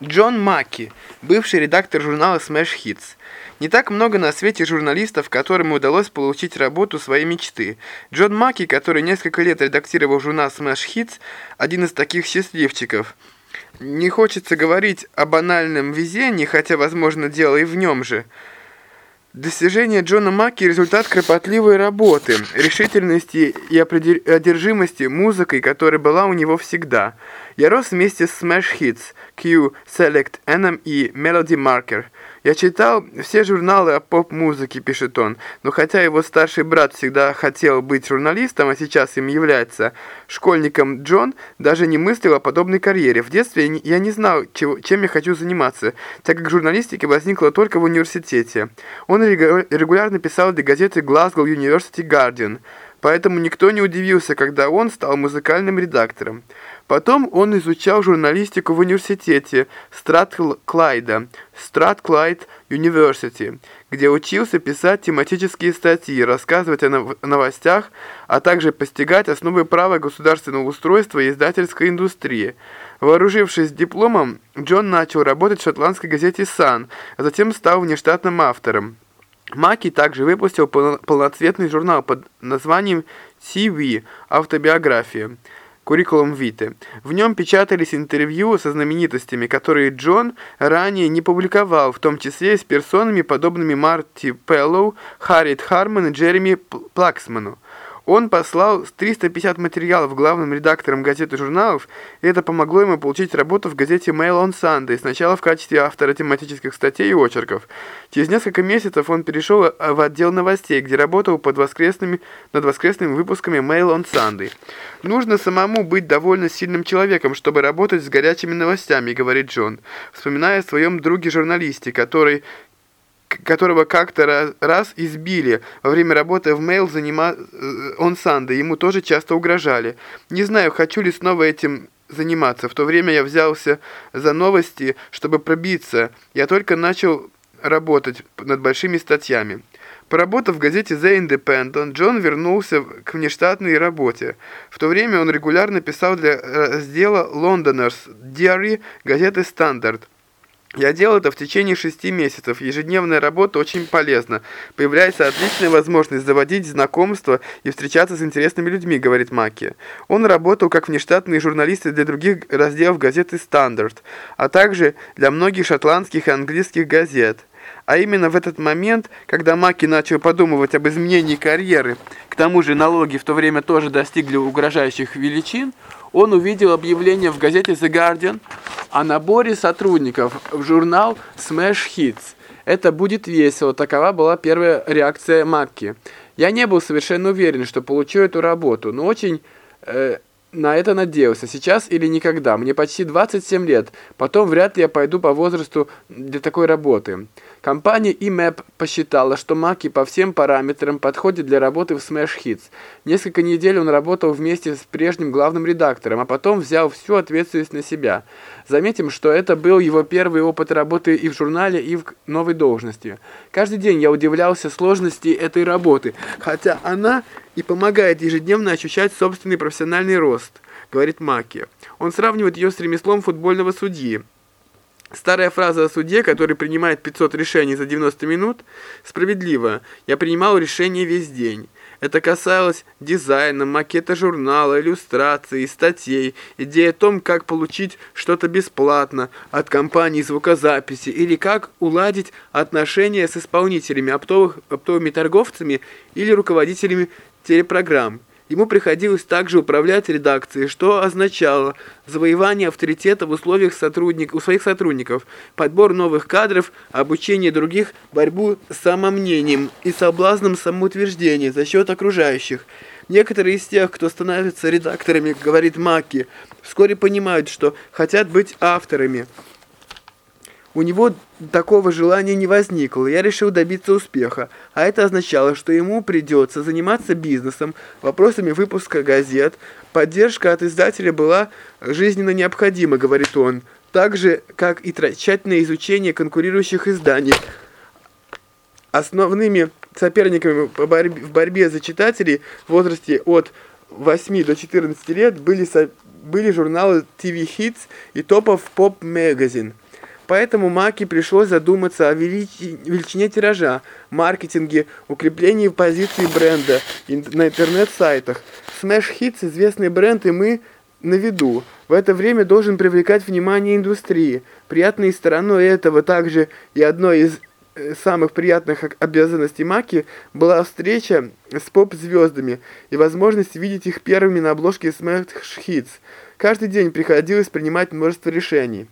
Джон Маки, бывший редактор журнала Smash Hits. Не так много на свете журналистов, которым удалось получить работу своей мечты. Джон Маки, который несколько лет редактировал журнал Smash Hits, один из таких счастливчиков. Не хочется говорить о банальном везении, хотя, возможно, дело и в нем же. Достижение Джона Маки – результат кропотливой работы, решительности и одержимости музыкой, которая была у него всегда. Я рос вместе с Smash Hits, Q, Select, NM и Melody Marker – «Я читал все журналы о поп-музыке», — пишет он, но хотя его старший брат всегда хотел быть журналистом, а сейчас им является школьником Джон, даже не мыслил о подобной карьере. В детстве я не знал, чем я хочу заниматься, так как журналистика возникла только в университете. Он регулярно писал для газеты Glasgow University Guardian, поэтому никто не удивился, когда он стал музыкальным редактором. Потом он изучал журналистику в университете Стратклайда, Стратклайд University, где учился писать тематические статьи, рассказывать о новостях, а также постигать основы права государственного устройства и издательской индустрии. Вооружившись дипломом, Джон начал работать в шотландской газете «Сан», а затем стал внештатным автором. Маки также выпустил полноцветный журнал под названием «CV. Автобиография» куррикулум Виты. В нем печатались интервью со знаменитостями, которые Джон ранее не публиковал, в том числе с персонами, подобными Марти Пеллоу, Харриет Харман и Джереми Плаксману. Он послал 350 материалов главным редакторам газет и журналов, и это помогло ему получить работу в газете Mail on Sunday, сначала в качестве автора тематических статей и очерков. Через несколько месяцев он перешел в отдел новостей, где работал под воскресными, над воскресными выпусками Mail on Sunday. «Нужно самому быть довольно сильным человеком, чтобы работать с горячими новостями», — говорит Джон, вспоминая о своем друге-журналисте, который которого как-то раз избили во время работы в Mail занима... Э, он Санда, ему тоже часто угрожали. Не знаю, хочу ли снова этим заниматься. В то время я взялся за новости, чтобы пробиться. Я только начал работать над большими статьями. Поработав в газете The Independent, Джон вернулся к внештатной работе. В то время он регулярно писал для раздела Londoners Diary газеты Standard. Я делал это в течение шести месяцев. Ежедневная работа очень полезна. Появляется отличная возможность заводить знакомства и встречаться с интересными людьми, говорит Маки. Он работал как внештатный журналист для других разделов газеты «Стандарт», а также для многих шотландских и английских газет. А именно в этот момент, когда Маки начал подумывать об изменении карьеры, к тому же налоги в то время тоже достигли угрожающих величин, он увидел объявление в газете The Guardian о наборе сотрудников в журнал Smash Hits. Это будет весело, такова была первая реакция Макки. Я не был совершенно уверен, что получу эту работу, но очень э, на это надеялся. Сейчас или никогда. Мне почти 27 лет. Потом вряд ли я пойду по возрасту для такой работы. Компания eMap посчитала, что Маки по всем параметрам подходит для работы в Smash Hits. Несколько недель он работал вместе с прежним главным редактором, а потом взял всю ответственность на себя. Заметим, что это был его первый опыт работы и в журнале, и в новой должности. Каждый день я удивлялся сложности этой работы, хотя она и помогает ежедневно ощущать собственный профессиональный рост, говорит Маки. Он сравнивает ее с ремеслом футбольного судьи. Старая фраза о суде, который принимает 500 решений за 90 минут, справедлива. Я принимал решения весь день. Это касалось дизайна, макета журнала, иллюстраций, статей, идеи о том, как получить что-то бесплатно от компании звукозаписи или как уладить отношения с исполнителями, оптовых, оптовыми торговцами или руководителями телепрограмм. Ему приходилось также управлять редакцией, что означало завоевание авторитета в условиях сотрудник, у своих сотрудников, подбор новых кадров, обучение других, борьбу с самомнением и соблазном самоутверждения за счет окружающих. Некоторые из тех, кто становится редакторами, говорит Маки, вскоре понимают, что хотят быть авторами. У него такого желания не возникло, я решил добиться успеха, а это означало, что ему придется заниматься бизнесом, вопросами выпуска газет. Поддержка от издателя была жизненно необходима, говорит он, так же, как и тщательное изучение конкурирующих изданий. Основными соперниками в борьбе за читателей в возрасте от 8 до 14 лет были, были журналы TV Hits и Top of Pop Magazine. Поэтому Маки пришлось задуматься о величине тиража, маркетинге, укреплении позиции бренда на интернет-сайтах. Smash Hits – известный бренд, и мы на виду. В это время должен привлекать внимание индустрии. Приятной стороной этого также и одной из э, самых приятных обязанностей Маки была встреча с поп-звездами и возможность видеть их первыми на обложке Smash Hits. Каждый день приходилось принимать множество решений.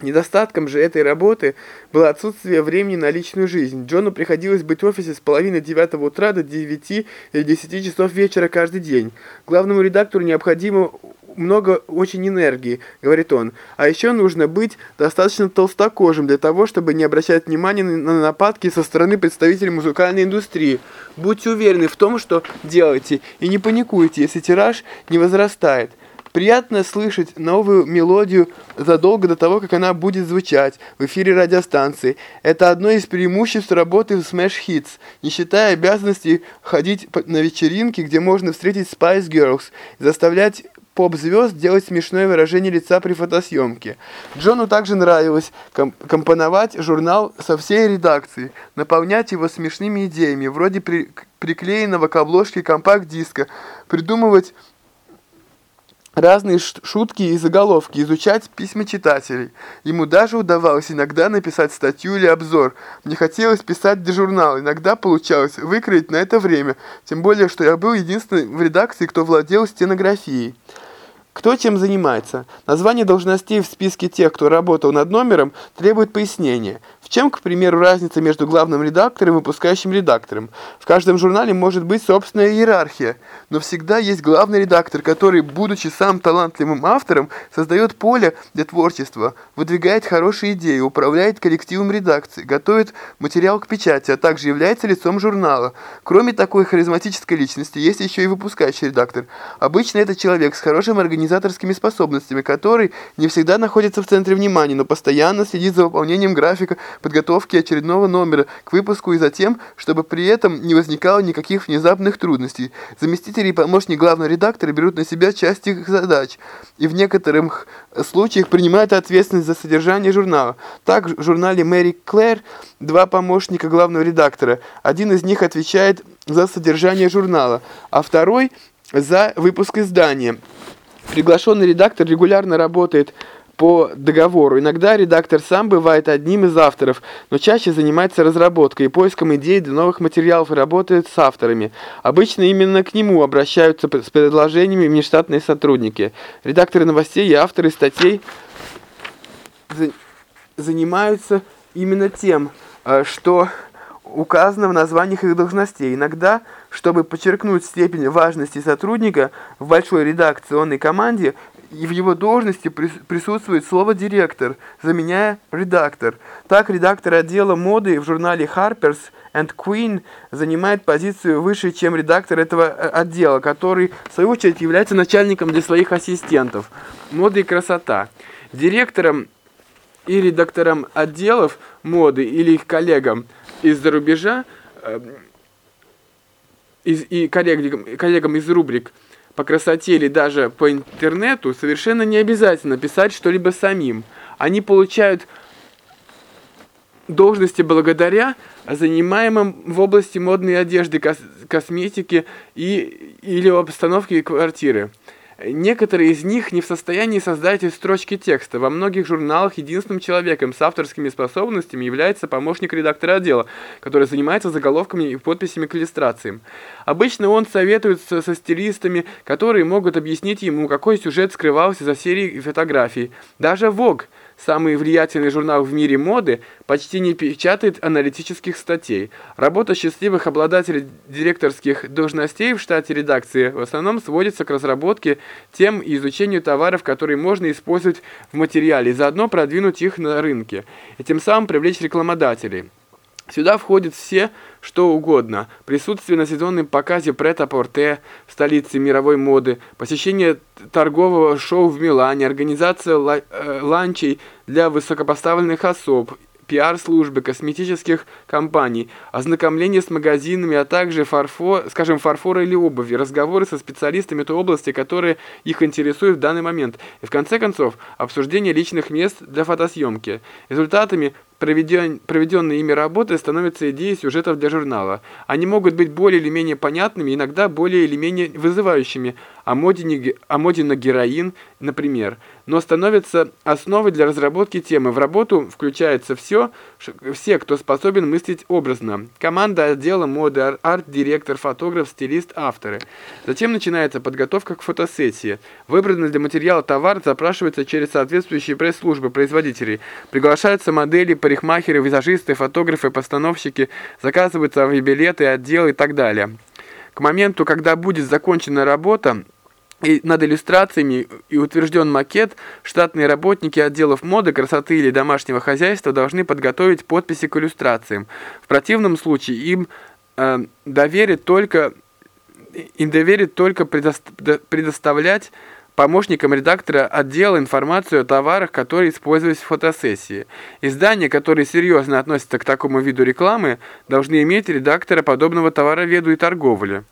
Недостатком же этой работы было отсутствие времени на личную жизнь. Джону приходилось быть в офисе с половины девятого утра до 9 или 10 часов вечера каждый день. Главному редактору необходимо много очень энергии, говорит он. А еще нужно быть достаточно толстокожим для того, чтобы не обращать внимания на нападки со стороны представителей музыкальной индустрии. Будьте уверены в том, что делаете, и не паникуйте, если тираж не возрастает. Приятно слышать новую мелодию задолго до того, как она будет звучать в эфире радиостанции. Это одно из преимуществ работы в Smash Hits, не считая обязанности ходить на вечеринки, где можно встретить Spice Girls, заставлять поп-звезд делать смешное выражение лица при фотосъемке. Джону также нравилось комп компоновать журнал со всей редакцией, наполнять его смешными идеями, вроде при приклеенного к обложке компакт-диска, придумывать разные шутки и заголовки, изучать письма читателей. Ему даже удавалось иногда написать статью или обзор. Мне хотелось писать для журнала, иногда получалось выкроить на это время, тем более, что я был единственным в редакции, кто владел стенографией. Кто чем занимается? Название должностей в списке тех, кто работал над номером, требует пояснения. В чем, к примеру, разница между главным редактором и выпускающим редактором? В каждом журнале может быть собственная иерархия, но всегда есть главный редактор, который, будучи сам талантливым автором, создает поле для творчества, выдвигает хорошие идеи, управляет коллективом редакции, готовит материал к печати, а также является лицом журнала. Кроме такой харизматической личности, есть еще и выпускающий редактор. Обычно это человек с хорошими организаторскими способностями, который не всегда находится в центре внимания, но постоянно следит за выполнением графика, подготовки очередного номера к выпуску и затем, чтобы при этом не возникало никаких внезапных трудностей. Заместители и помощник главного редактора берут на себя часть их задач и в некоторых случаях принимают ответственность за содержание журнала. Так, в журнале Мэри Клэр два помощника главного редактора. Один из них отвечает за содержание журнала, а второй за выпуск издания. Приглашенный редактор регулярно работает по договору. Иногда редактор сам бывает одним из авторов, но чаще занимается разработкой и поиском идей для новых материалов и работает с авторами. Обычно именно к нему обращаются с предложениями внештатные сотрудники. Редакторы новостей и авторы статей занимаются именно тем, э, что указано в названиях их должностей. Иногда, чтобы подчеркнуть степень важности сотрудника в большой редакционной команде, и в его должности присутствует слово «директор», заменяя «редактор». Так, редактор отдела моды в журнале Harper's and Queen занимает позицию выше, чем редактор этого э, отдела, который, в свою очередь, является начальником для своих ассистентов. Мода и красота. Директором и редактором отделов моды или их коллегам из-за рубежа э, из, и коллегам, коллегам из рубрик – по красоте или даже по интернету, совершенно не обязательно писать что-либо самим. Они получают должности благодаря занимаемым в области модной одежды, кос косметики и, или обстановки квартиры. Некоторые из них не в состоянии создать из строчки текста. Во многих журналах единственным человеком с авторскими способностями является помощник редактора отдела, который занимается заголовками и подписями к иллюстрациям. Обычно он советуется со стилистами, которые могут объяснить ему, какой сюжет скрывался за серией фотографий. Даже Vogue – самый влиятельный журнал в мире моды, почти не печатает аналитических статей. Работа счастливых обладателей директорских должностей в штате редакции в основном сводится к разработке тем и изучению товаров, которые можно использовать в материале, и заодно продвинуть их на рынке, и тем самым привлечь рекламодателей. Сюда входит все, что угодно. Присутствие на сезонном показе Прет-а-Порте столице мировой моды, посещение торгового шоу в Милане, организация э, ланчей для высокопоставленных особ, пиар-службы, косметических компаний, ознакомление с магазинами, а также, фарфор, скажем, фарфора или обуви, разговоры со специалистами той области, которые их интересуют в данный момент, и в конце концов, обсуждение личных мест для фотосъемки. Результатами проведен, проведенные ими работы становятся идеей сюжетов для журнала. Они могут быть более или менее понятными, иногда более или менее вызывающими, о моде, не, о моде на героин, например, но становятся основой для разработки темы. В работу включается все, все, кто способен мыслить образно. Команда отдела моды, арт-директор, фотограф, стилист, авторы. Затем начинается подготовка к фотосессии. Выбранный для материала товар запрашивается через соответствующие пресс-службы производителей. Приглашаются модели, парикмахеры, визажисты, фотографы, постановщики, заказываются авиабилеты, отделы и так далее. К моменту, когда будет закончена работа, и над иллюстрациями и утвержден макет, штатные работники отделов моды, красоты или домашнего хозяйства должны подготовить подписи к иллюстрациям. В противном случае им э, доверят только, им доверят только предоставлять помощникам редактора отдела информацию о товарах, которые использовались в фотосессии. Издания, которые серьезно относятся к такому виду рекламы, должны иметь редактора подобного товароведу и торговли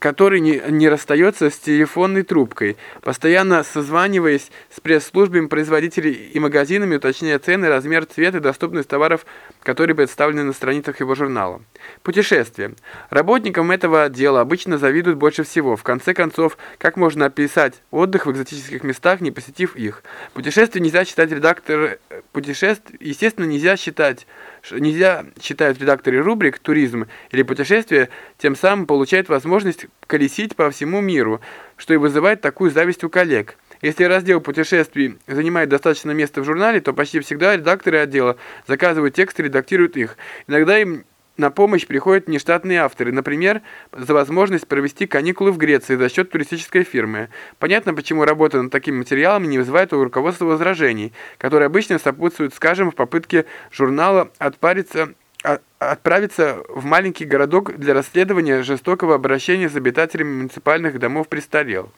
который не, не расстается с телефонной трубкой, постоянно созваниваясь с пресс-службами производителей и магазинами, уточняя цены, размер, цвет и доступность товаров, которые представлены на страницах его журнала. Путешествия. Работникам этого отдела обычно завидуют больше всего. В конце концов, как можно описать отдых в экзотических местах, не посетив их? Путешествие нельзя считать редактор путешествий, естественно, нельзя считать нельзя, считают редакторы рубрик «Туризм» или «Путешествия», тем самым получают возможность колесить по всему миру, что и вызывает такую зависть у коллег. Если раздел путешествий занимает достаточно места в журнале, то почти всегда редакторы отдела заказывают тексты и редактируют их. Иногда им на помощь приходят нештатные авторы, например, за возможность провести каникулы в Греции за счет туристической фирмы. Понятно, почему работа над такими материалами не вызывает у руководства возражений, которые обычно сопутствуют, скажем, в попытке журнала отпариться а, отправиться в маленький городок для расследования жестокого обращения с обитателями муниципальных домов престарел.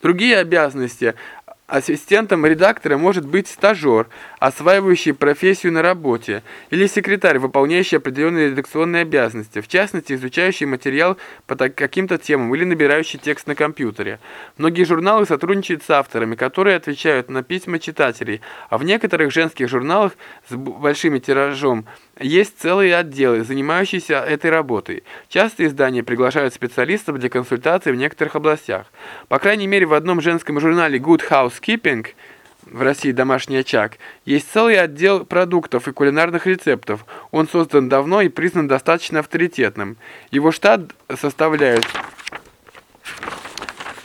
Другие обязанности Ассистентом редактора может быть стажер, осваивающий профессию на работе, или секретарь, выполняющий определенные редакционные обязанности, в частности, изучающий материал по каким-то темам или набирающий текст на компьютере. Многие журналы сотрудничают с авторами, которые отвечают на письма читателей, а в некоторых женских журналах с большим тиражом есть целые отделы, занимающиеся этой работой. Часто издания приглашают специалистов для консультаций в некоторых областях. По крайней мере, в одном женском журнале Good Housekeeping в России «Домашний очаг» есть целый отдел продуктов и кулинарных рецептов. Он создан давно и признан достаточно авторитетным. Его штат составляют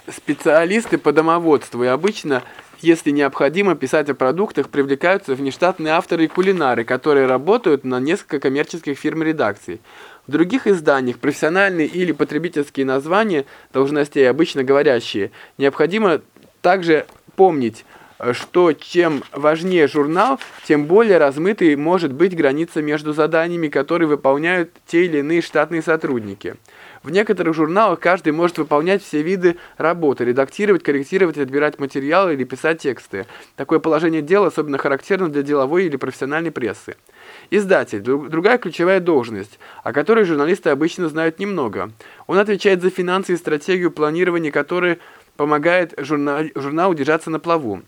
специалисты по домоводству и обычно – если необходимо писать о продуктах, привлекаются внештатные авторы и кулинары, которые работают на несколько коммерческих фирм редакций. В других изданиях профессиональные или потребительские названия должностей, обычно говорящие, необходимо также помнить, что чем важнее журнал, тем более размытой может быть граница между заданиями, которые выполняют те или иные штатные сотрудники. В некоторых журналах каждый может выполнять все виды работы, редактировать, корректировать, отбирать материалы или писать тексты. Такое положение дела особенно характерно для деловой или профессиональной прессы. Издатель – другая ключевая должность, о которой журналисты обычно знают немного. Он отвечает за финансы и стратегию планирования, которая помогает журнал, журналу держаться на плаву.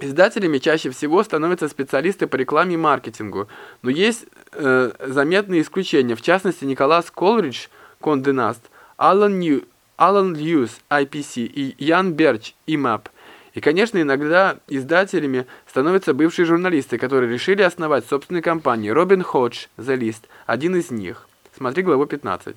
Издателями чаще всего становятся специалисты по рекламе и маркетингу, но есть э, заметные исключения, в частности Николас Колридж – Конде Наст, Алан, Нью, Алан Льюис, IPC и Ян Берч, IMAP. И, конечно, иногда издателями становятся бывшие журналисты, которые решили основать собственные компании. Робин Ходж, The List, один из них. Смотри главу 15.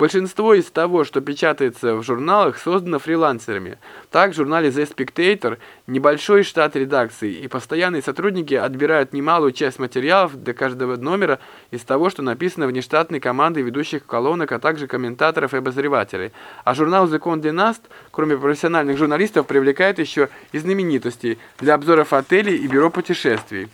Большинство из того, что печатается в журналах, создано фрилансерами. Так, в журнале The Spectator небольшой штат редакции, и постоянные сотрудники отбирают немалую часть материалов для каждого номера из того, что написано внештатной командой ведущих колонок, а также комментаторов и обозревателей. А журнал The Condé кроме профессиональных журналистов, привлекает еще и знаменитостей для обзоров отелей и бюро путешествий.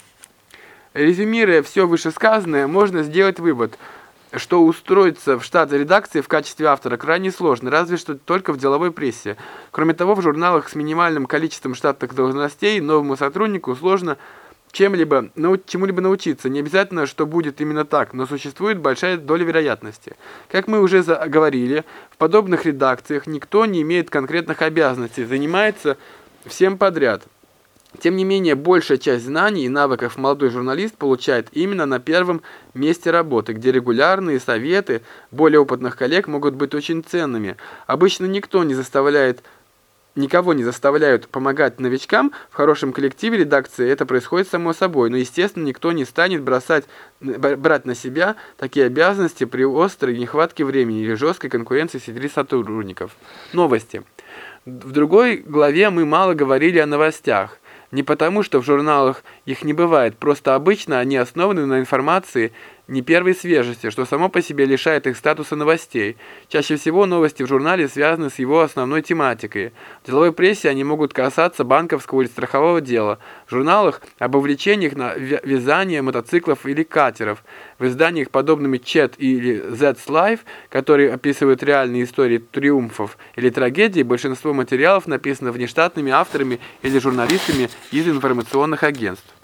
Резюмируя все вышесказанное, можно сделать вывод – что устроиться в штат редакции в качестве автора крайне сложно, разве что только в деловой прессе. Кроме того, в журналах с минимальным количеством штатных должностей новому сотруднику сложно чем-либо, чему-либо научиться. Не обязательно, что будет именно так, но существует большая доля вероятности. Как мы уже говорили, в подобных редакциях никто не имеет конкретных обязанностей, занимается всем подряд. Тем не менее, большая часть знаний и навыков молодой журналист получает именно на первом месте работы, где регулярные советы более опытных коллег могут быть очень ценными. Обычно никто не заставляет никого не заставляют помогать новичкам, в хорошем коллективе редакции это происходит само собой, но, естественно, никто не станет бросать, брать на себя такие обязанности при острой нехватке времени или жесткой конкуренции среди сотрудников. Новости. В другой главе мы мало говорили о новостях. Не потому, что в журналах их не бывает, просто обычно они основаны на информации не первой свежести, что само по себе лишает их статуса новостей. Чаще всего новости в журнале связаны с его основной тематикой. В деловой прессе они могут касаться банковского или страхового дела. В журналах об увлечениях на вязание мотоциклов или катеров. В изданиях, подобными Chet или Z's Life, которые описывают реальные истории триумфов или трагедий, большинство материалов написано внештатными авторами или журналистами из информационных агентств.